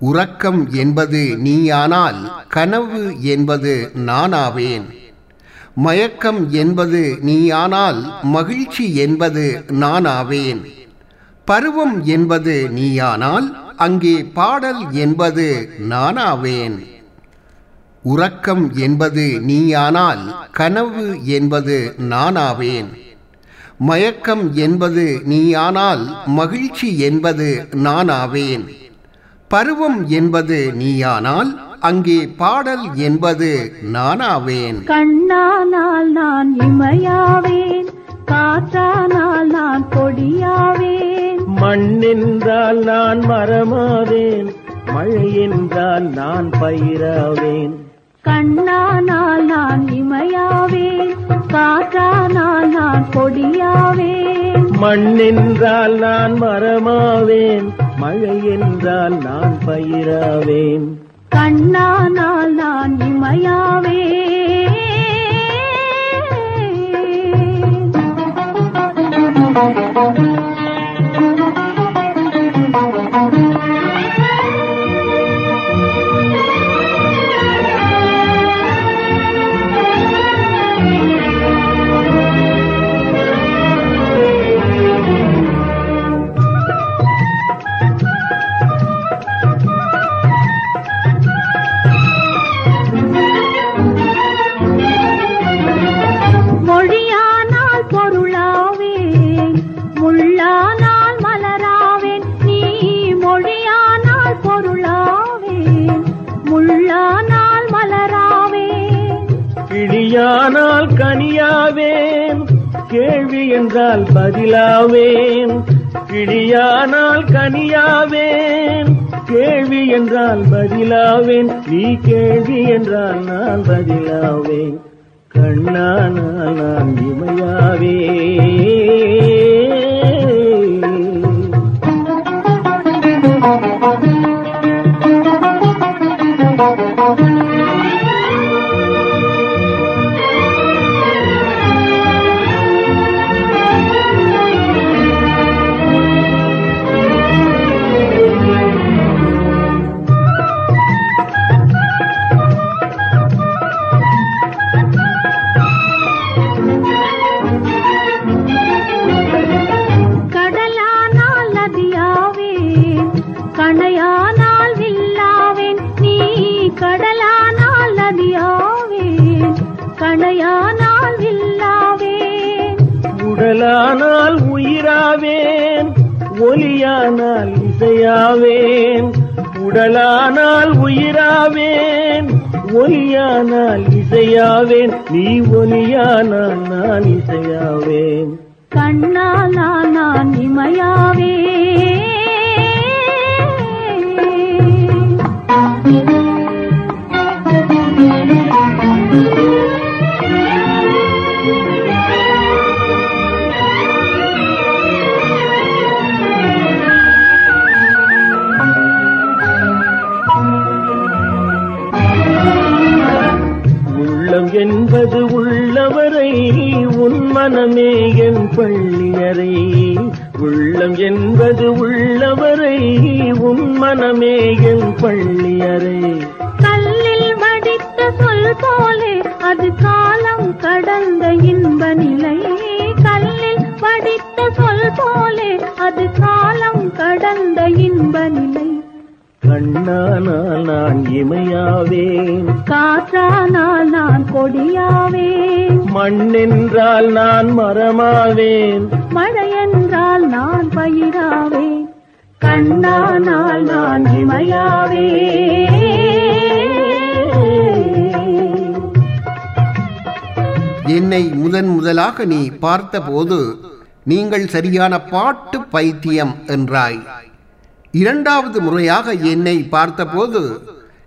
உறக்கம் என்பது நீயானால் கனவு என்பது நானாவேன். மயக்கம் என்பது நீயானால் மகிழ்ச்சி என்பது நானாவேன். பருவம் என்பது நீயானால் அங்கே பாடல் என்பது நானாவேன். உறக்கம் என்பது நீயானால் கனவு என்பது நானாவேன். மயக்கம் என்பது நீயானால் மகிழ்ச்சி என்பது நானாவேன். பருவம் என்பது நீயானால் அங்கே பாடல் என்பது நானாவேன். கண்ணானால் நான் இமையாவேன் காற்றானால் நான் கொடியாவேன். மண்ணென்றால் நான் மரமாவேன் மழை என்றால் நான் பயிராவேன். கண்ணானால் நான் இமையாவேன் காற்றானால் நான் கொடியாவேன். மண்ணென்றால் நான் மரமாவேன் மழை என்றால் நான் பயிராவேன். கண்ணானால் நான் இமையாவேன். கனியானால் கனியாவேன் கேள்வி என்றால் பதிலாவேன். கிளியானால் கனியாவேன் கேள்வி என்றால் பதிலாவேன். நீ கேள்வி என்றால் நான் பதிலாவேன். கண்ணானால் நான் இமையாவேன். ஒலியானால் இசையாவேன் உடலானால் உயிராவேன் ஒலியானால் இசையாவேன் நீ ஒலியானால் நான் இசையாவேன். கண்ணானால் நான் இமையாவேன். பள்ளியறை உள்ளம் என்பது உள்ளவரை உன் மனமே என் பள்ளியறை. கல்லில் வடித்த சொல் போலே அது காலம் கடந்த இன்ப நிலை. கல்லில் வடித்த சொல் போலே அது காலம் கடந்த இன்ப நிலை. கண்ணானால் நான் இமையாவேன். காற்றானால் நான் கொடியாவேன். மண்ணென்றால் நான் மரமாவேன். மழையென்றால் நான் பயிராவேன். கண்ணானால் நான் இமையாவே என்னை முதன் முதலாக நீ பார்த்தபோது நீங்கள் சரியான பாட்டு பைத்தியம் என்றாய். இரண்டாவது முறையாக என்னை பார்த்தபோது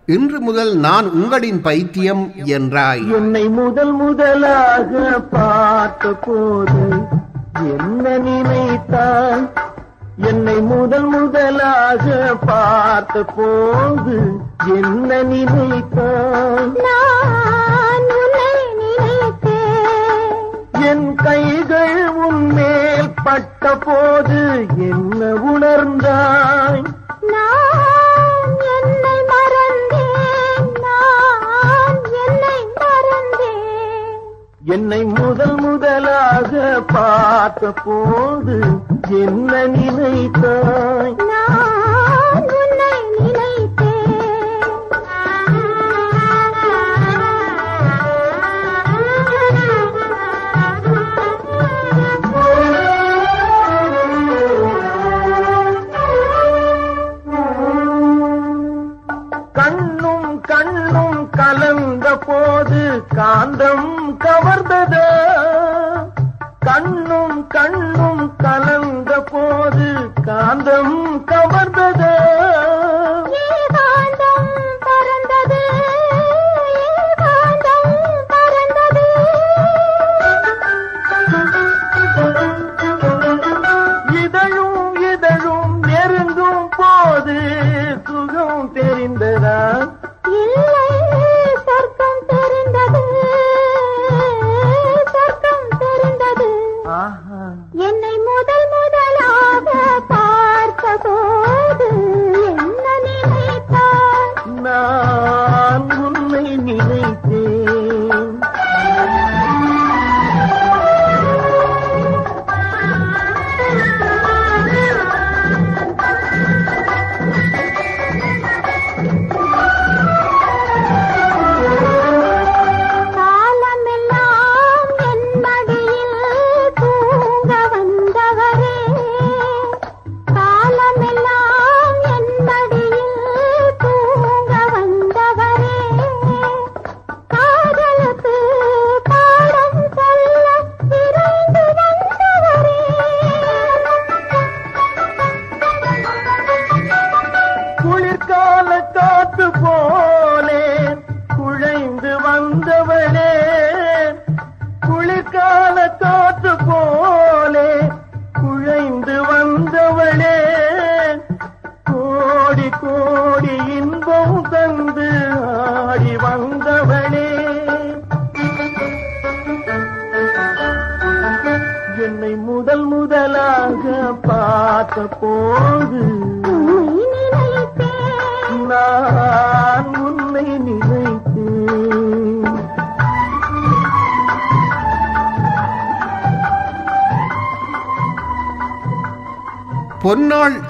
இன்று முதல் நான் உங்களின் பைத்தியம் என்றாய். என்னை முதல் முதலாக பார்த்த போது என்ன நினைத்தாய்? என்னை முதல் முதலாக பார்த்த போது என்ன நினைத்தாய்? என் கைகள் உன்மேல் பட்ட போது என்ன உணர்ந்தாய்? என்னை முதல் முதலாக பார்த்த போது என்ன நினைத்தாய்?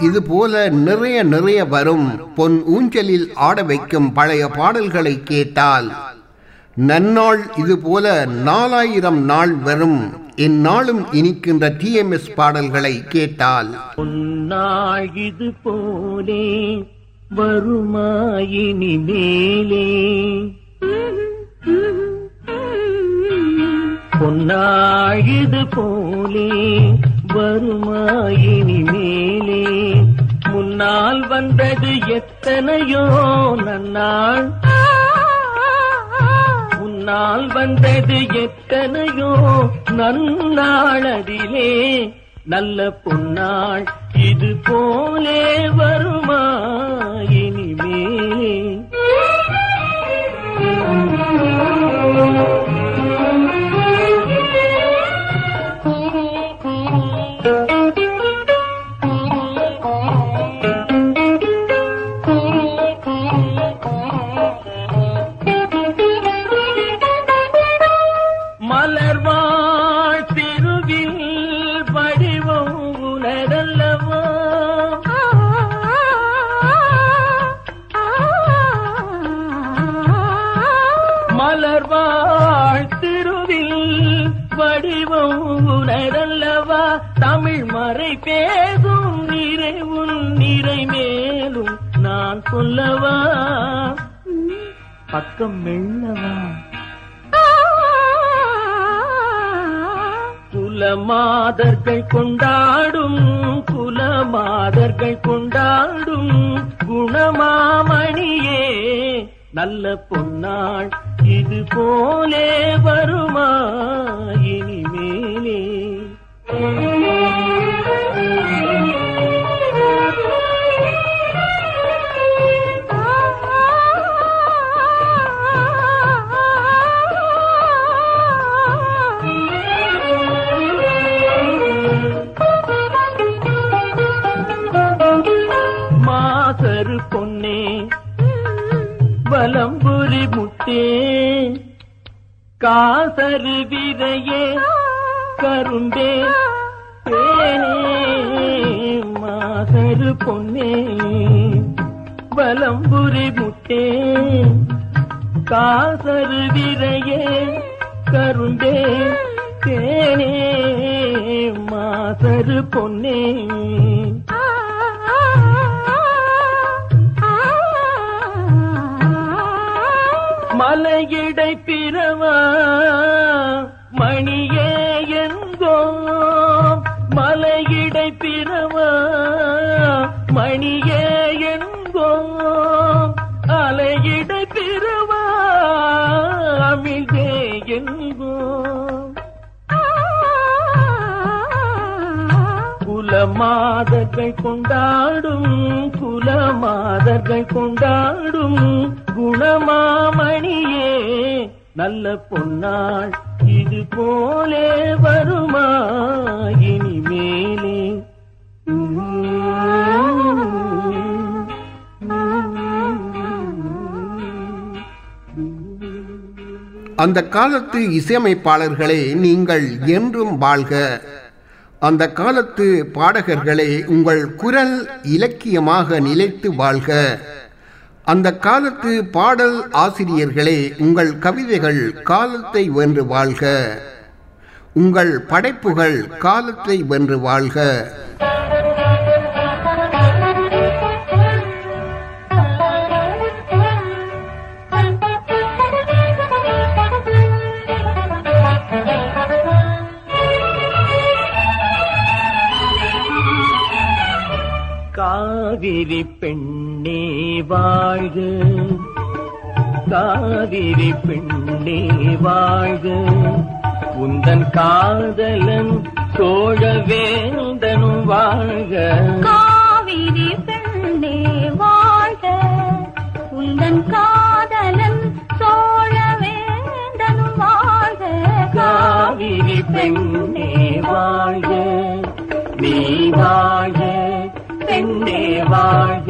இது போல நிறைய நிறைய வரும். பொன் ஊஞ்சலில் ஆட வைக்கும் பழைய பாடல்களை கேட்டால் நன்னாள் இது போல நாலாயிரம் நாள் வரும். இந்நாளும் இனிக்கின்ற டிஎம்எஸ் பாடல்களை கேட்டால் பொன்னாள் இது போலே வருமாயினி மேலே பொன்னாள் இது போலே வருமாயினி மேலே முன்னால் வந்தது எத்தனையோ நன்னாள். முன்னால் வந்தது எத்தனையோ நன்னாளதிலே நல்ல பொன்னாள் இது போலே வருமா இனிமே? தேனே மாசரு பொன்னே. மலையிடை பிறவா குலமாதர்கள் கொண்டாடும் குலமாதர்கள் கொண்டாடும் குணமாமணியே. நல்ல பொன்னாள் இது போலே வருமா? இனிமேலே. அந்த காலத்து இசையமைப்பாளர்களே நீங்கள் என்றும் வாழ்க. அந்த காலத்து பாடகர்களே உங்கள் குரல் இலக்கியமாக நிலைத்து வாழ்க. அந்த காலத்து பாடல் ஆசிரியர்களே உங்கள் கவிதைகள் காலத்தை வென்று வாழ்க. உங்கள் படைப்புகள் காலத்தை வென்று வாழ்க. காவிரி பெண்ணே வாழ்க. காவிரி பெண்ணே வாழ்க. உந்தன் காதலன் சோழ வேந்தனும் வாழ்க. காவிரி பெண்ணே வாழ்க. உந்தன் காதலன் சோழ வேந்தனும் வாழ்க. காவிரி பெண்ணே வாழ்க. நீ வாழ்க. பெண்ணே வாழ்க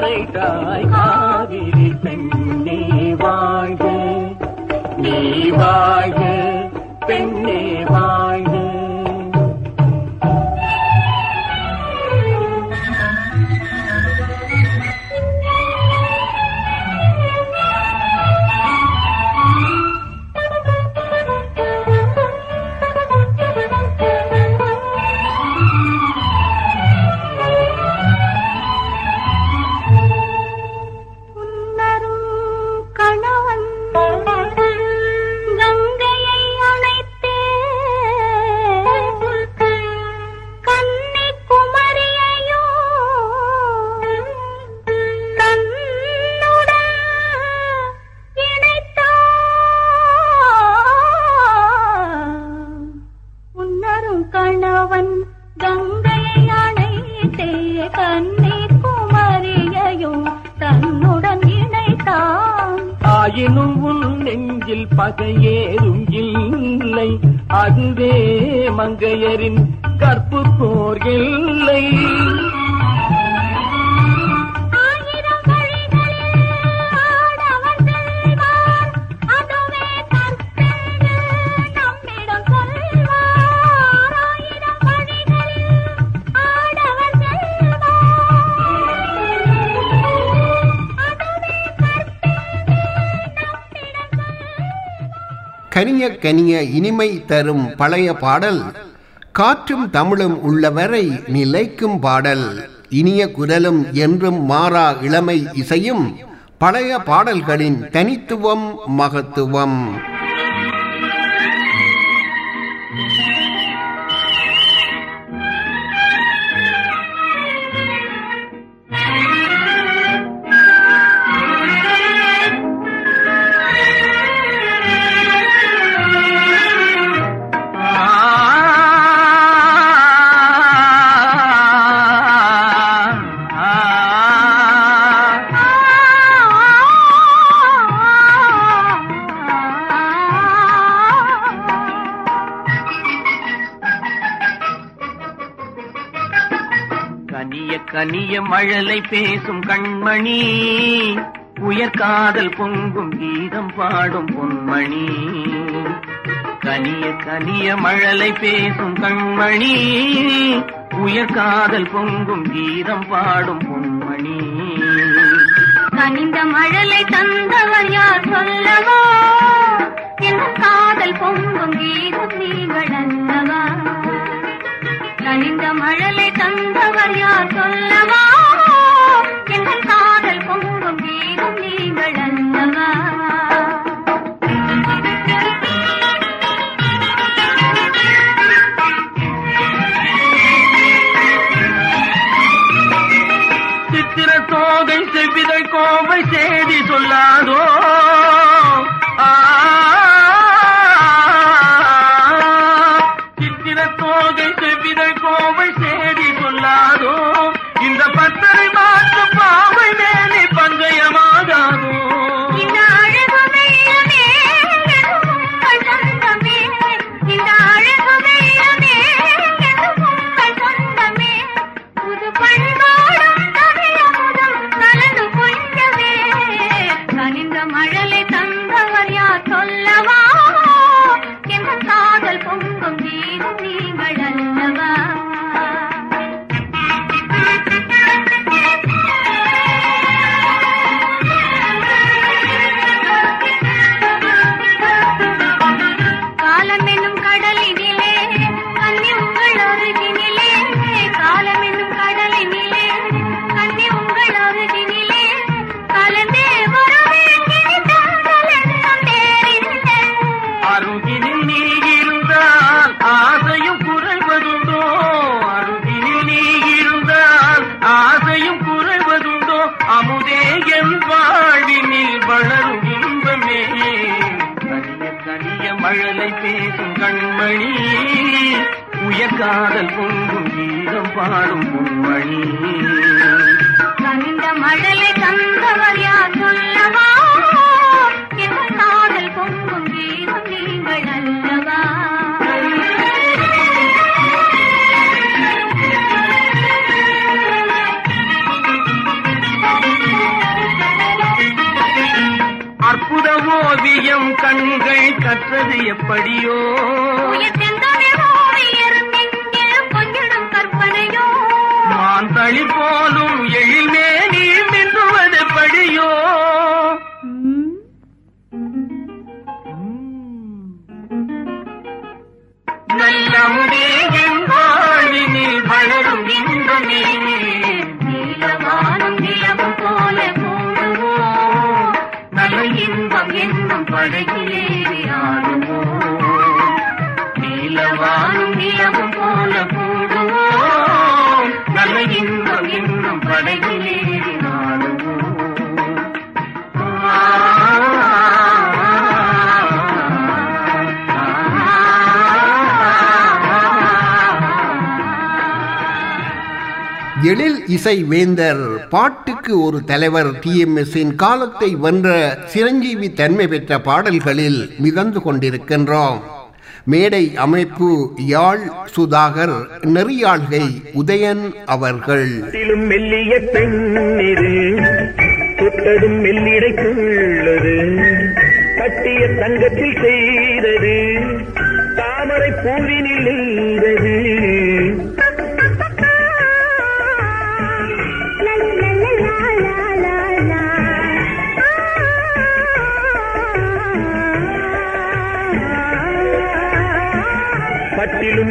மேனியை காவிரி பெண்ணே வாழ்க. நீ வாழ்க பெண்ணே வாழ்க. கனிய இனிமை தரும் பழைய பாடல் காற்றும் தமிழும் உள்ளவரை நிலைக்கும் பாடல் இனிய குரலும் என்றும் மாறா இளமை இசையும் பழைய பாடல்களின் தனித்துவம் மகத்துவம். கனிய மழலை பேசும் கண்மணி உயர்காதல் பொங்கும் கீதம் பாடும் பொன்மணி. கனிய கனிய மழலை பேசும் கண்மணி உயர்காதல் பொங்கும் கீதம் பாடும் பொன்மணி. கனிந்த மழலை தந்தவர் யார் சொல்லவோ? என் காதல் பொங்கும் கீதம் நீங்கள் கனிந்த மழலை தந்தவர் யார் சொல்லவா? எழில் இசை வேந்தர் பாட்டுக்கு ஒரு தலைவர் டிஎம்எஸ்ஸின் காலத்தை வென்ற சிரஞ்சீவி தன்மை பெற்ற பாடல்களில் மிதந்து கொண்டிருக்கின்றோம். மேடை அமைப்பு யாழ் சுதாகர் நெறியாள்கை உதயன் அவர்கள். மெல்லிய பெண்ணிரு தொட்டதும் மெல்லிடைக்குள்ளது கட்டிய தங்கத்தில் செய்தது தாமரை பூவினில்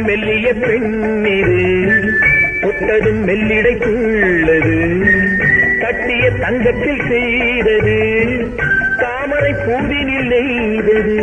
புட்டதும் மெல்லிய பெண்ணிது புட்டதும் மெல்லிடைக்குள்ளது கட்டிய தங்கத்தில் செய்தது தாமரை பூவினில் நெய்தது.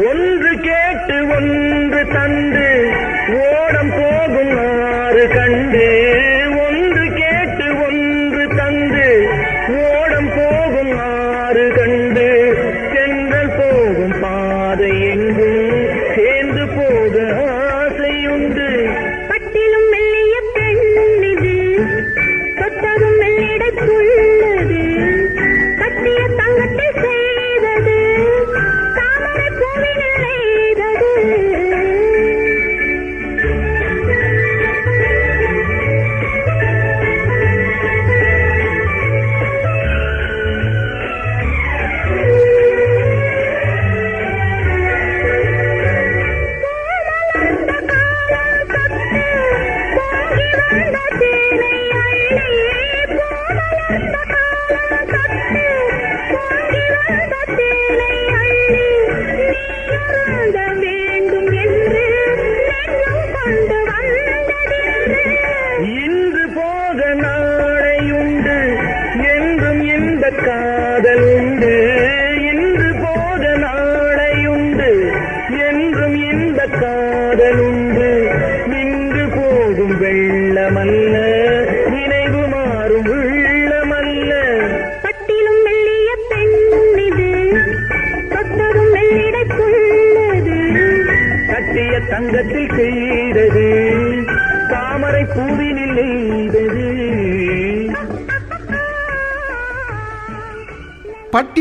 ஒன்று கேட்டு ஒன்று தந்து ஓடம் போகும் ஆறு கண்டே.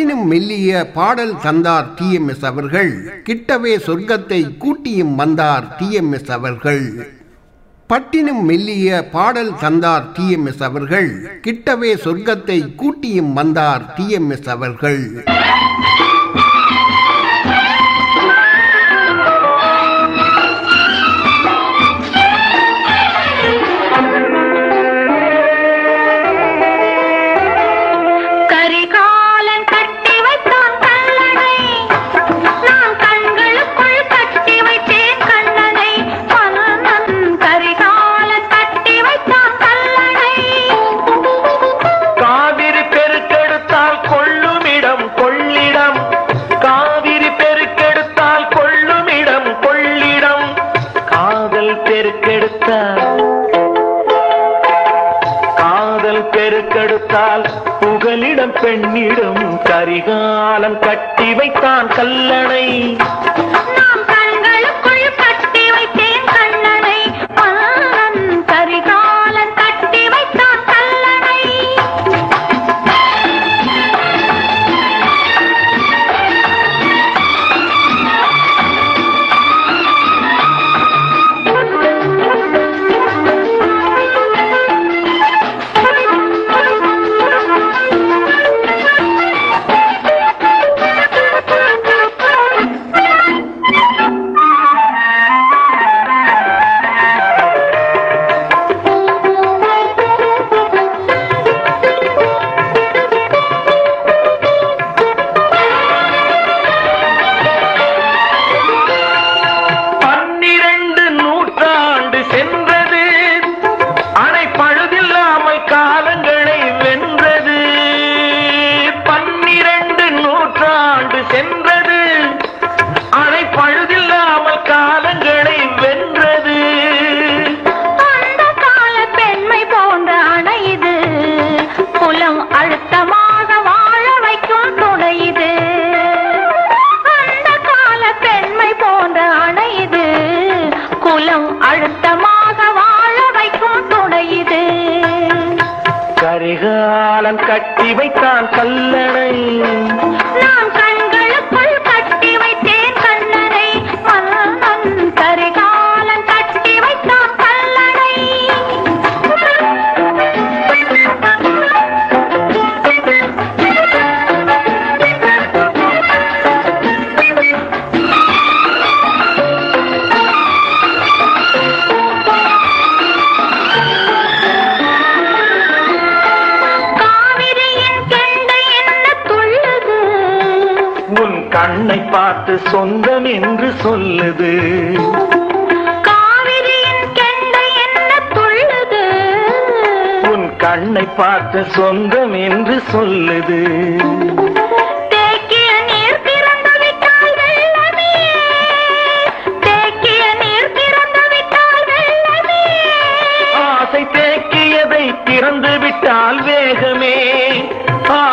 பட்டினும் மெல்லிய பாடல் தந்தார் டிஎம்எஸ் அவர்கள். கிட்டவே சொர்க்கத்தை கூட்டியும் வந்தார் டிஎம்எஸ் அவர்கள். பட்டினும் மெல்லிய பாடல் தந்தார் டிஎம்எஸ் அவர்கள். கிட்டவே சொர்க்கத்தை கூட்டியும் வந்தார் டிஎம்எஸ் அவர்கள். வைத்தான்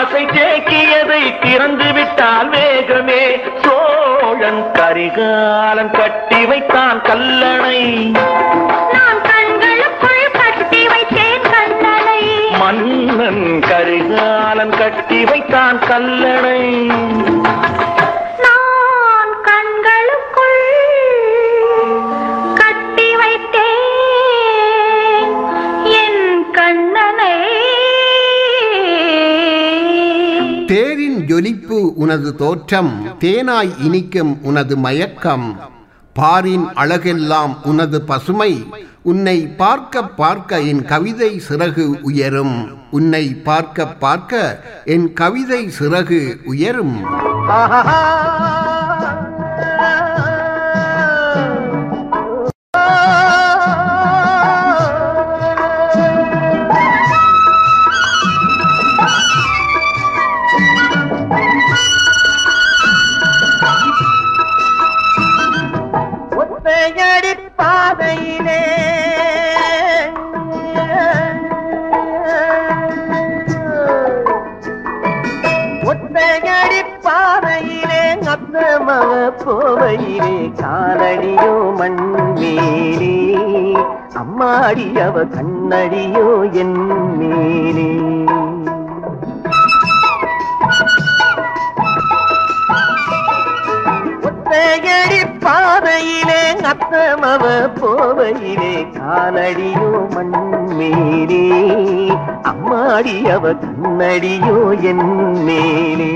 ஆசை தேக்கியதை திறந்து விட்டால் வேகமே சோழன் கரிகாலன் கட்டி வைத்தான் கல்லணை. மன்னன் கரிகாலன் கட்டி வைத்தான் கல்லணை. உனது தோற்றம் தேனாய் இனிக்கும் உனது மயக்கம். பாரின் அழகெல்லாம் உனது பசுமை. உன்னை பார்க்க பார்க்க என் கவிதை சிறகு உயரும். உன்னை பார்க்க பார்க்க என் கவிதை சிறகு உயரும். அடியவ கண்ணடியோ என் மேலே. ஒத்தையடி பாதையிலே அத்தமவ போவையிலே காலடியோ மண் மேலே. அம்மாடியவ கண்ணடியோ என் மேலே.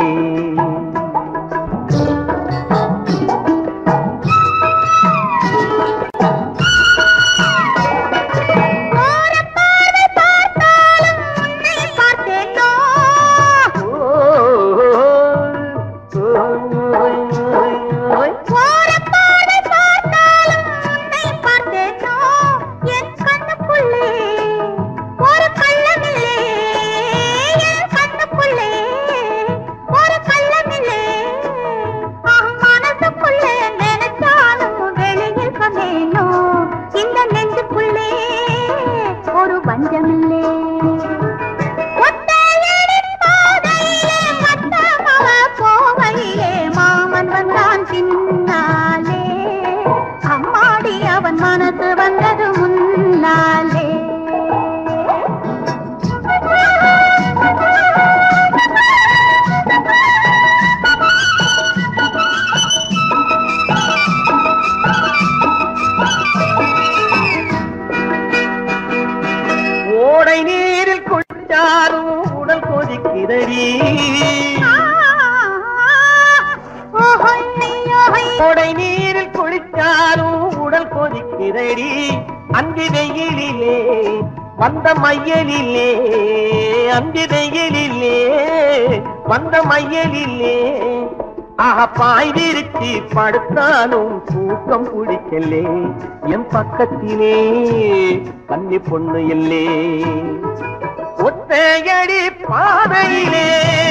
பாய் விரிச்சி படுத்தாலும் தூக்கம் பிடிக்கலே. என் பக்கத்திலே கன்னி பொண்ணு இல்லே. ஒத்தையடி பாதையிலே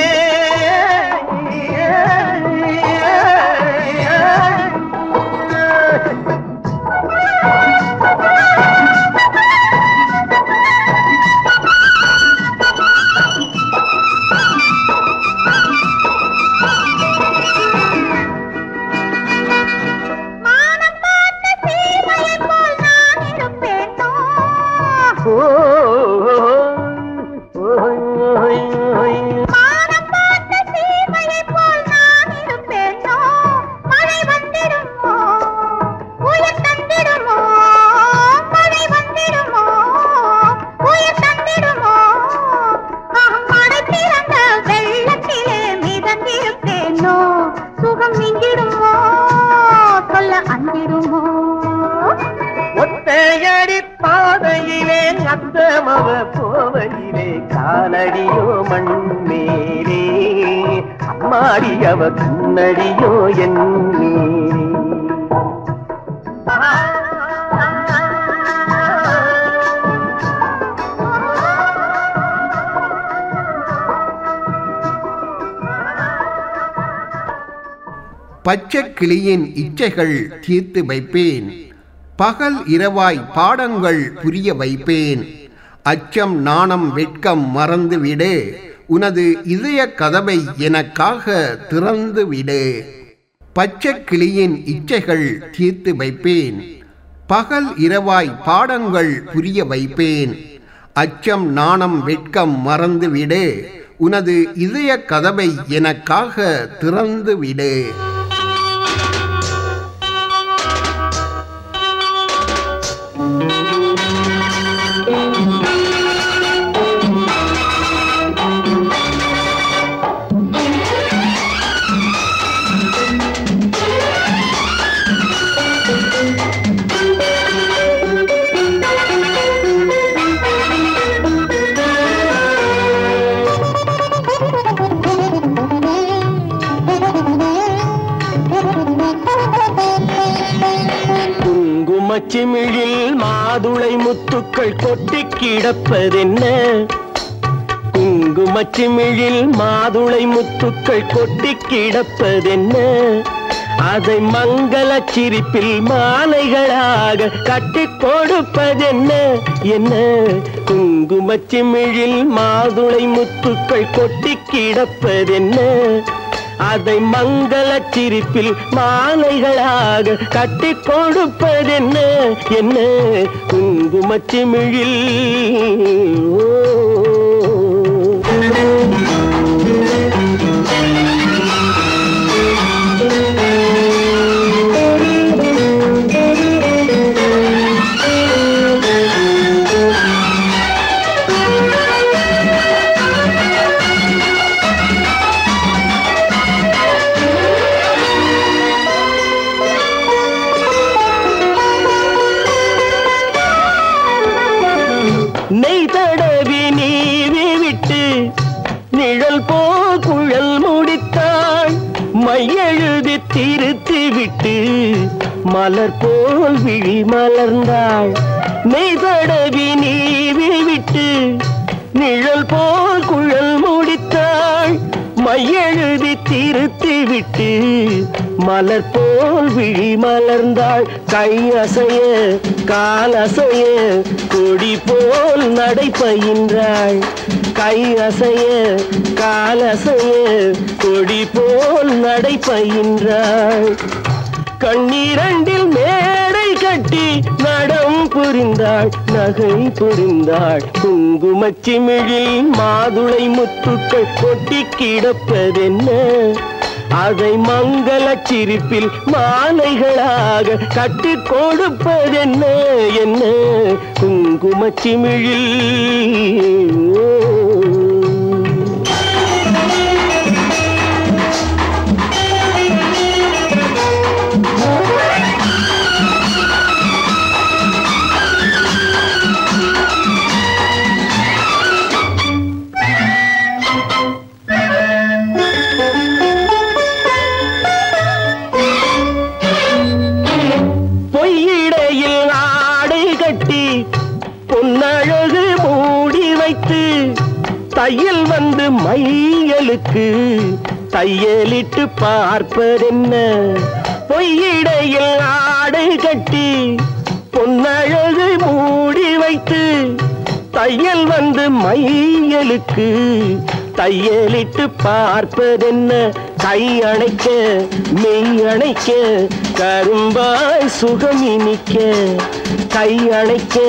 பச்சை இச்சைகள் தீர்த்து வைப்பேன். பகல் இரவாய் பாடங்கள் புரிய வைப்பேன். அச்சம் நாணம் வெட்கம் மறந்து விடு. உனது இதய கதவை எனக்காக திறந்து விடு. பச்சை கிளியின் இச்சைகள் தீர்த்து வைப்பேன். பகல் இரவாய் பாடங்கள் புரிய வைப்பேன். அச்சம் நாணம் வெட்கம் மறந்து விடு. உனது இதய கதவை எனக்காக திறந்து விடு. பூக்கள் கொட்டி கிடப்பதென்ன? குங்குமச்சிமிழில் மாதுளை முத்துக்கள் கொட்டி கிடப்பதென்ன? அதை மங்கள சிரிப்பில் மாலைகளாக கட்டி கொடுப்பதென்ன? என்ன? குங்குமச்சிமிழில் மாதுளை முத்துக்கள் கொட்டி கிடப்பதென்ன? அதை மங்கள சிரிப்பில் மாலைகளாக கட்டி கொடுப்பதென்ன? என்ன? குங்குமச்சிமிழில் ஓ. நெய் தடவி நீவி விட்டு நிழல் போ குழல் முடித்தாள். மையெழுதி திருத்தி விட்டு மலர் போல் விழி மலர்ந்தாள். நெய் தடவி நீவி விட்டு நிழல் போல் குழல் முடித்தாள். மையெழுதி திருத்தி விட்டு மலர் போல் விழி மலர்ந்தாள் கை அசைய கால் அசைய கொடி போல் நடை பயின்றாள் கை அசைய கால் அசைய கொடி போல் நடை பயின்றாள் கண்ணீரண்டில் மேடை கட்டி நடம் புரிந்தாள் நகை புரிந்தாள். குங்குமச்சிமிழில் மாதுளை முத்துக்கள் கொட்டி கிடப்பதென்ன? அதை மங்கள சிரிப்பில் மாலைகளாக கட்டி கொடுப்பதென்ன? என்ன? குங்குமச்சிமிழில் ஓ. தையல் வந்து மையலுக்கு தையலிட்டு பார்ப்பதென்ன? பொய்யிடையில் ஆடை கட்டி பொன்னழகு மூடி வைத்து தையல் வந்து மையலுக்கு தையலிட்டு பார்ப்பதென்ன? கை அணைக்க மெய் அணைக்க கரும்பாய் சுகம் இனிக்க கை அணைக்க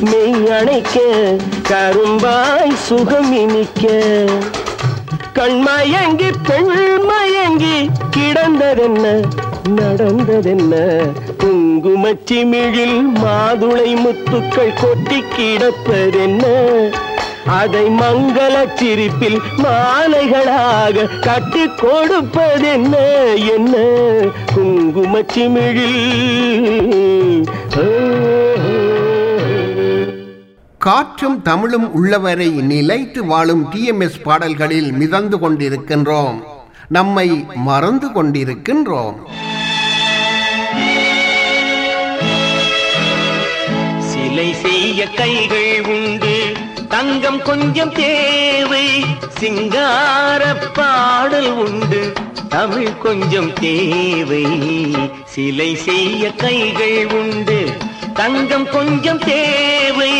மெய் அணைக்க கரும்பாய் சுகம் இனிக்க. கண்மயங்கி பெண்மயங்கி கிடந்ததென்ன நடந்ததென்ன? குங்குமச்சிமிழில் மாதுளை முத்துக்கள் கொட்டி கிடப்பதென்ன? அதை மங்கள சிரிப்பில் மாலைகளாக கட்டி கொடுப்பதென்ன? என்ன? ஓ, ஓ, ஓ. காற்றும் தமிழும் உள்ளவரை நிலைத்து வாழும் டிஎம்எஸ் பாடல்களில் மிதந்து கொண்டிருக்கின்றோம். நம்மை மறந்து கொண்டிருக்கின்றோம். சிலை செய்ய கைகள் உண்டு. தங்கம் கொஞ்சம் தேவை. சிங்கார பாடல் உண்டு. தமிழ் கொஞ்சம் தேவை. சிலை செய்ய கைகள் உண்டு. தங்கம் கொஞ்சம் தேவை.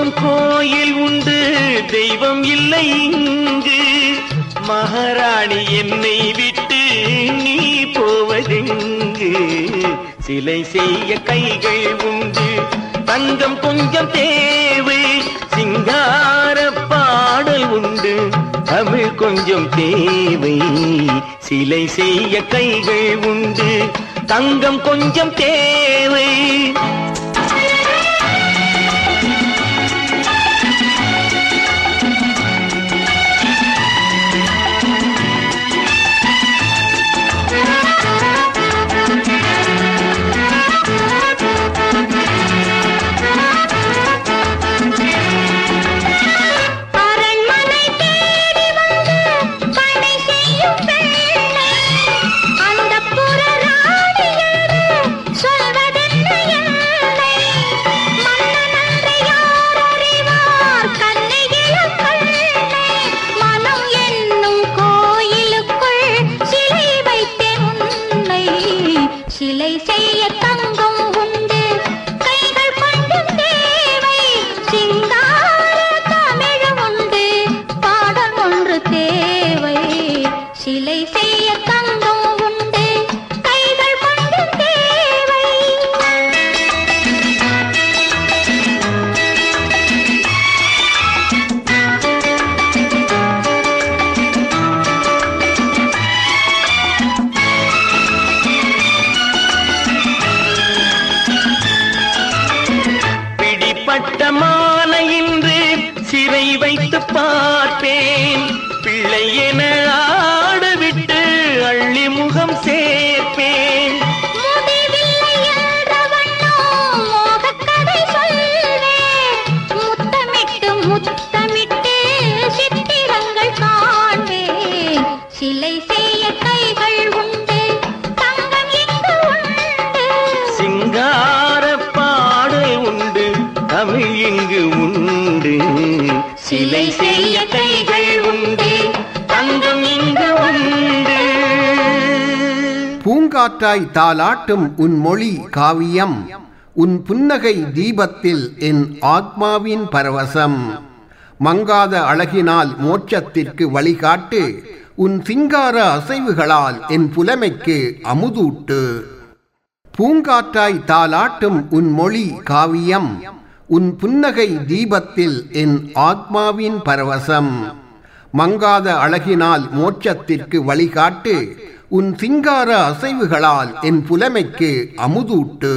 என்னும் கோயில் உண்டு. தெய்வம் இல்லை இங்கு. மகாராணி என்னை விட்டு நீ போவதெங்கு? சிலை செய்ய கைகள் உண்டு. தங்கம் கொஞ்சம் தேவை. சிங்கார பாடல் உண்டு. தமிழ் கொஞ்சம் தேவை. சிலை செய்ய கைகள் உண்டு. தங்கம் கொஞ்சம் தேவை. vem பூங்காற்றாய் தாலாட்டும் உன் மொழி காவியம். உன் புன்னகை தீபத்தில் என் ஆத்மாவின் பரவசம். மங்காத அழகினால் மோட்சத்திற்கு வழிகாட்டு. உன் சிங்கார அசைவுகளால் என் புலமைக்கு அமுதூட்டு. பூங்காற்றாய் தாலாட்டும் உன் மொழி காவியம். உன் புன்னகை தீபத்தில் என் ஆத்மாவின் பரவசம். மங்காத அழகினால் மோட்சத்திற்கு வழிகாட்டு. உன் சிங்கார அசைவுகளால் என் புலமைக்கு அமுதூட்டு.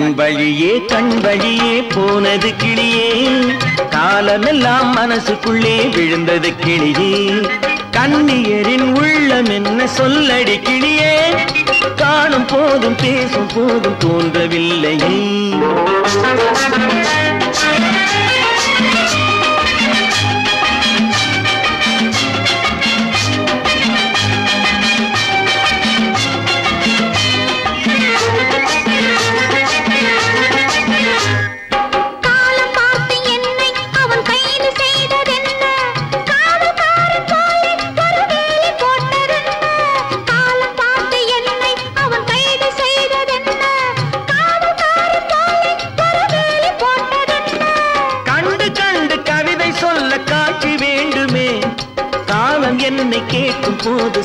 கண் வழியே கண் வழியே போனது கிளியே. காலமெல்லாம் மனசுக்குள்ளே விழுந்தது கிளியே. கண்ணியரின் உள்ளம் என்ன சொல்லடி கிளியே. காணும் போதும் பேசும் போதும் தோன்றவில்லையே.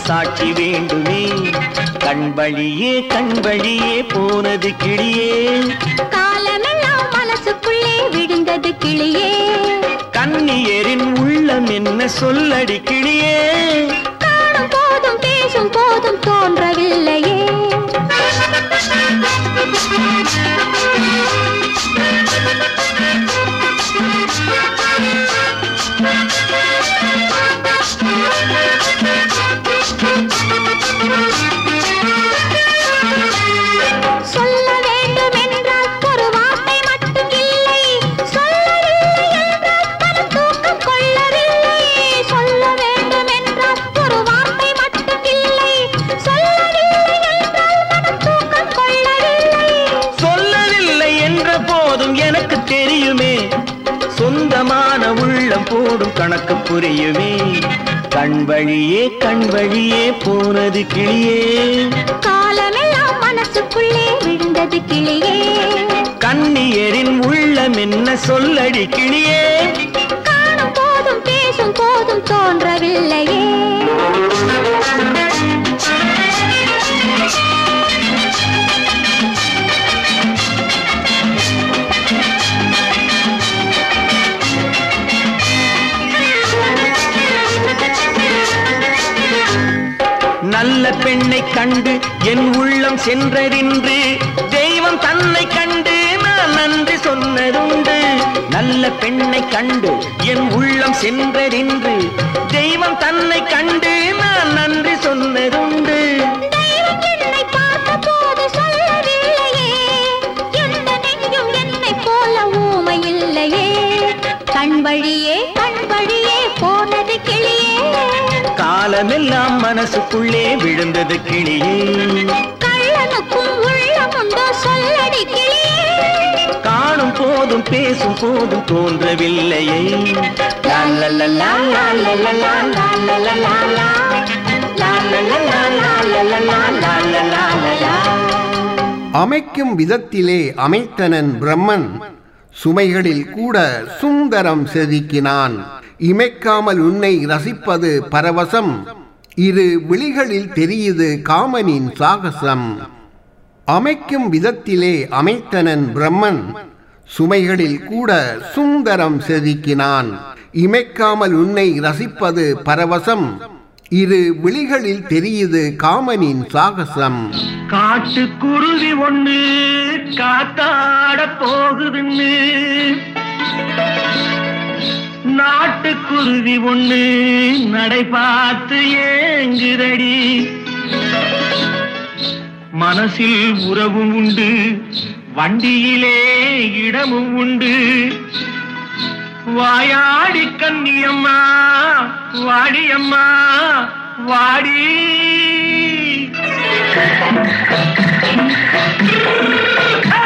சாட்சி வேண்டுமே. கண் வழியே கண் வழியே போனது கிளியே. காலமெல்லாம் மனசுக்குள்ளே விழுந்தது கிளியே. கண்ணியரின் உள்ளம் என்ன சொல்லடி கிளியே. காணும் போதும் பேசும் போதும் தோன்றவில்லையே. கணக்கு புரியுமே? கண் வழியே கண் வழியே போனது கிளியே. காலமெல்லாம் மனசுக்குள்ளே விழுந்தது கிளியே. கண்ணியரின் உள்ளம் என்ன சொல்லடி கிளியே? காணும் போதும் பேசும் போதும் தோன்றவில்லையே. நல்ல பெண்ணை கண்டு என் உள்ளம் சென்றறிந்து தெய்வம் தன்னை கண்டு நான் நன்றி சொன்னதுண்டு. நல்ல பெண்ணை கண்டு என் உள்ளம் சென்றறிந்து தெய்வம் தன்னை கண்டு நான் நன்றி சொன்னதுண்டு. காலமெல்லாம் மனசுக்குள்ளே விழுந்தது கிளியே. காணும் போதும் பேசும் போதும் தோன்றவில்லையே. அமைக்கும் விதத்திலே அமைத்தனன் பிரம்மன் சுமைகளில் கூட சுந்தரம் செதுக்கினான். இமைக்காமல் உன்னை ரசிப்பது பரவசம். இரு விழிகளில் தெரியுது காமனின் சாகசம். அமைக்கும் விதத்திலே அமைத்தனன் பிரம்மன். சுமைகளில் கூட சுந்தரம் செதுக்கினான். இமைக்காமல் உன்னை ரசிப்பது பரவசம். இரு விழிகளில் தெரியுது காமனின் சாகசம். காட்டுக்குருவி ஒண்ணு காத்தாட போகுதுன்னு. நாட்டுக்குருவி ஒண்ணு நடை பார்த்து ஏங்குதடி. மனசில் உறவும் உண்டு வண்டியிலே இடமும் உண்டு. வாயாடி கண்ணியம்மா வாடியம்மா வாடி. வள்ளிமலை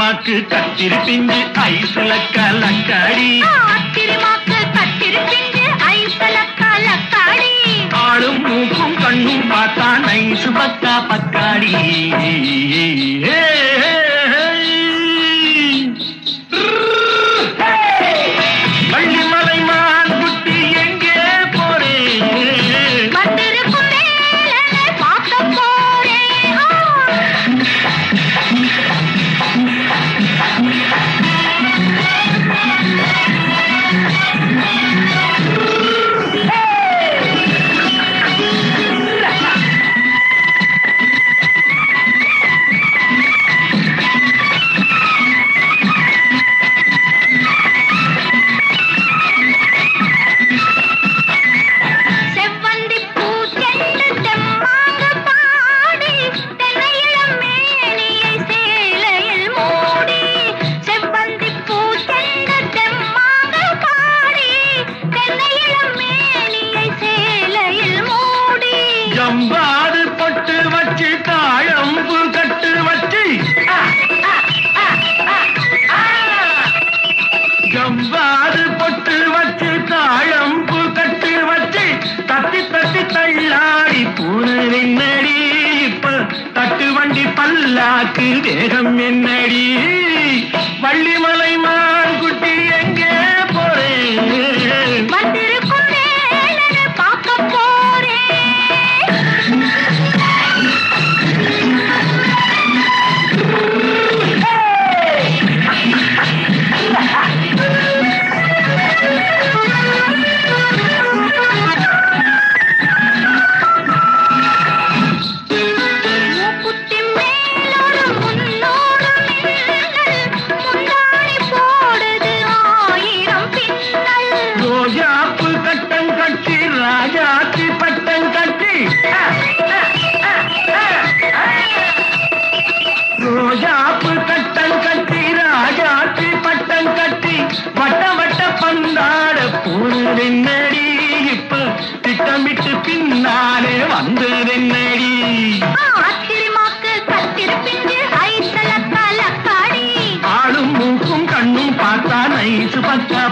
அத்திரிமாக்கு கத்திரி பிஞ்சு ஐசுல கலக்காடி அத்திருமாக்கு கத்திருப்பிஞ்சு ஐசல கலக்காடி ஆளும் மூக்கும் கண்ணும் பார்த்தா நைசு பக்கா பக்காடி.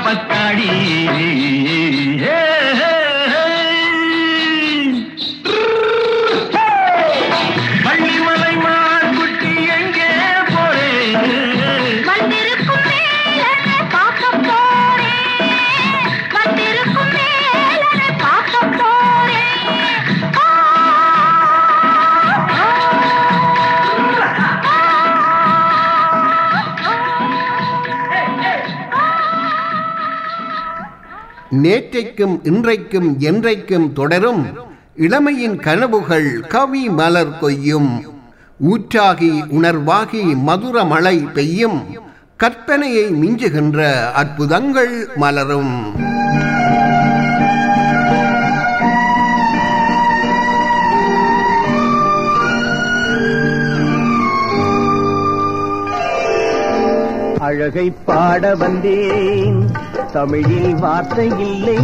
பக்கா நேற்றைக்கும் இன்றைக்கும் என்றைக்கும் தொடரும். இளமையின் கனவுகள் கவி மலர் கொய்யும். ஊற்றாகி உணர்வாகி மதுர மழை பெய்யும். கற்பனையை மிஞ்சுகின்ற அற்புதங்கள் மலரும். அழகை பாட வந்தேன். தமிழில் வார்த்தை இல்லை.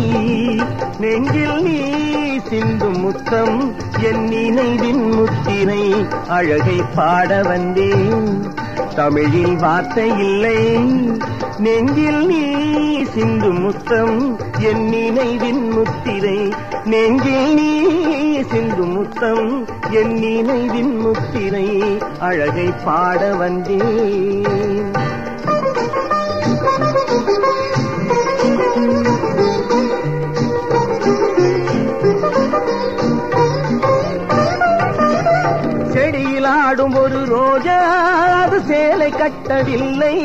நெஞ்சில் நீ சிந்தும் முத்தம் என் நினைவின் முத்தினை அழகை பாட வந்தேன். தமிழில் வார்த்தை இல்லை. நெஞ்சில் நீ சிந்து முத்தம் என் நினைவின் முத்திரை நெஞ்சில் நீ சிந்து முத்தம் என் நினைவின் முத்திரை அழகை பாட வந்தேன். ஆடும் ஒரு ரோஜா அது சேலை கட்டவில்லை.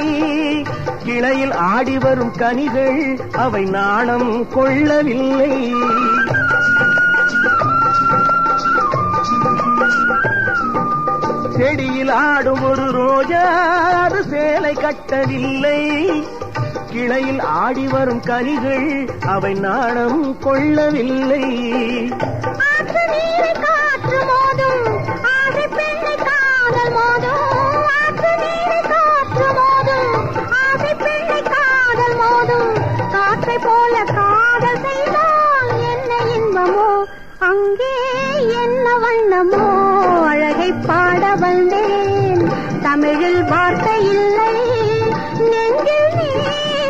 கிளையில் ஆடி வரும் கனிகள் அவை நாணம் கொள்ளவில்லை. செடியில் ஆடும் ஒரு ரோஜா. அது சேலை கட்டவில்லை. கிளையில் ஆடி வரும் கனிகள் அவை நாணம் கொள்ளவில்லை. வந்தேன். தமிழில் வார்த்தை இல்லை. நெஞ்சில் நீ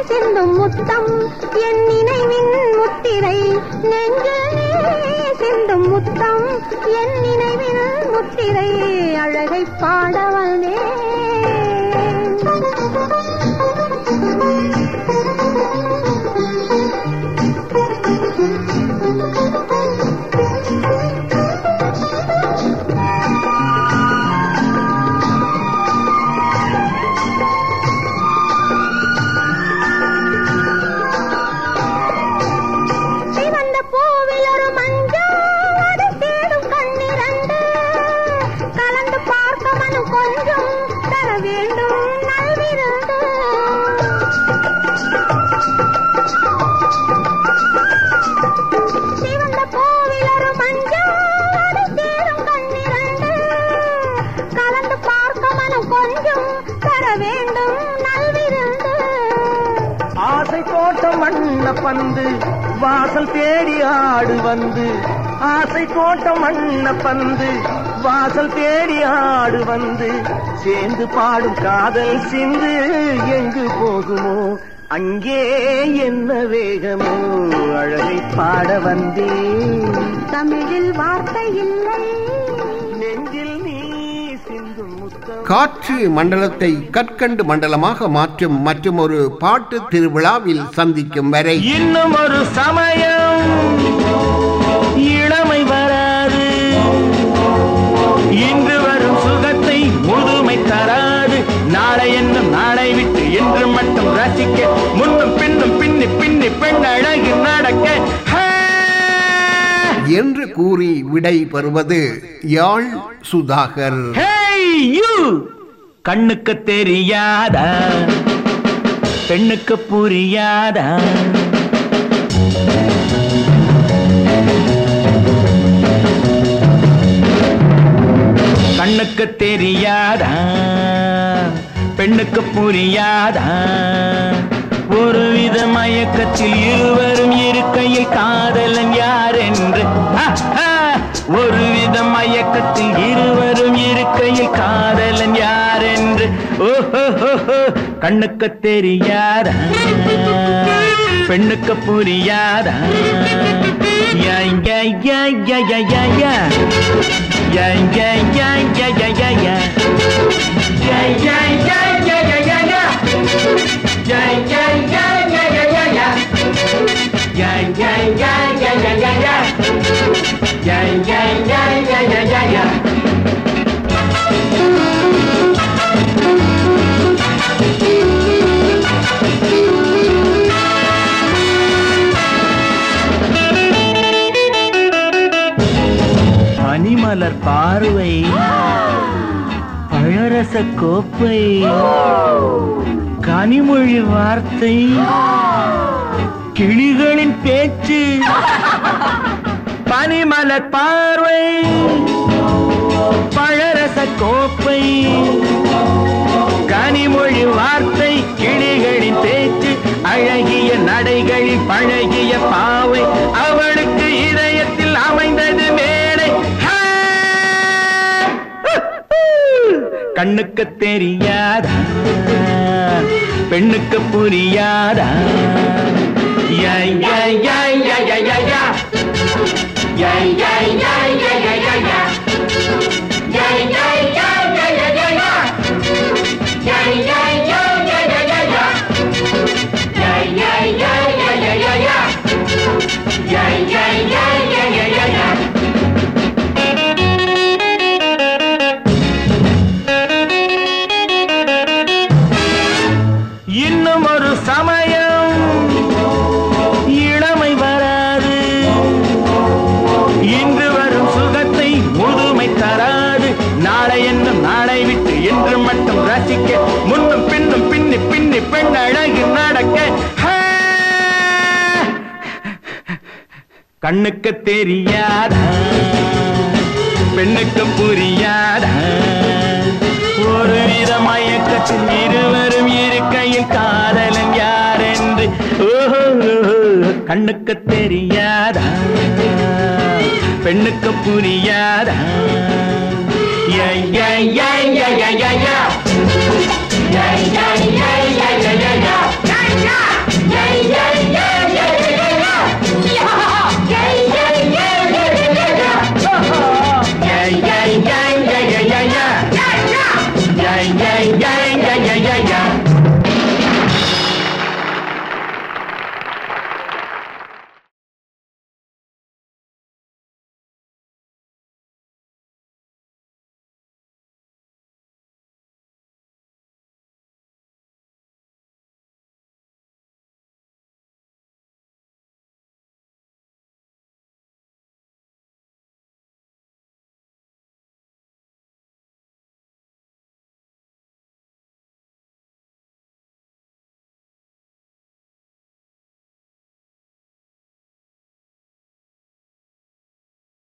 சிந்தும் முத்தம். என் நினைவின் முத்திரை நெஞ்சில் நீ சிந்தும் முத்தம். என் நினைவின் முத்திரை அழகை பாடவ வாசல் தேடி ஆடு வந்து ஆசை கோட்டம் வண்ண பந்து வாசல் தேடி ஆடு வந்து சேர்ந்து பாடும் காதல் சிந்து எங்கு போகுமோ அங்கே என்ன வேகமோ அழகை பாட வந்தே தமிழில் வார்த்தையில் காற்று மண்டலத்தை கற்கண்டு மண்டலமாக மாற்றும் மற்றும் ஒரு பாட்டு திருவிழாவில் சந்திக்கும் வரை. இன்னும் ஒரு சமயம். இளமை வராது. இன்று வரும் சுகத்தை முதுமை தராது. நாளை என்னும் நாளை விட்டு என்று மட்டும் ரசிக்க முன்னும் பின்னும் பின்னி பின்னி பெண் அழகு நடக்க! என்று கூறி விடை பெறுவது யாழ் சுதாகர். கண்ணுக்கு தெரியாதா பெண்ணுக்கு புரியாதா. கண்ணுக்கு தெரியாதா பெண்ணுக்கு புரியாதா. ஒருவித மயக்கத்தில் இருவரும் இருக்கையில் காதலன் யார் என்று? ஒரு வித மயக்கத்தில் இருவரும் கண்ணுக்கு தெரியாத பெண்ணுக்கு புரியாத Yeah, yeah, yeah, yeah, yeah, yeah. மலர் பார்வை. பழரச கோப்பை. கனிமொழி வார்த்தை. கிளிகளின் பேச்சு. பனிமலர் பார்வை. பழரச கோப்பை. கனிமொழி வார்த்தை கிளிகளின் பேச்சு. அழகிய நடைகளில் பழகிய பாவை. அவள் கண்ணுக்கு தெரியாதா? பெண்ணுக்கு புரியாதா? யா யா யா யா யா யா. யா யா யா யா. கண்ணுக்கு தெரியாத பெண்ணுக்கும் புரியாத ஒரு வித மயக்கத்தில் இருவரும் இருக்கையில் காதலன் யார் என்று ஓஹோ கண்ணுக்கு தெரியாத பெண்ணுக்கு புரியாத. ஐயா ஐயா ஐயா ஐயா யா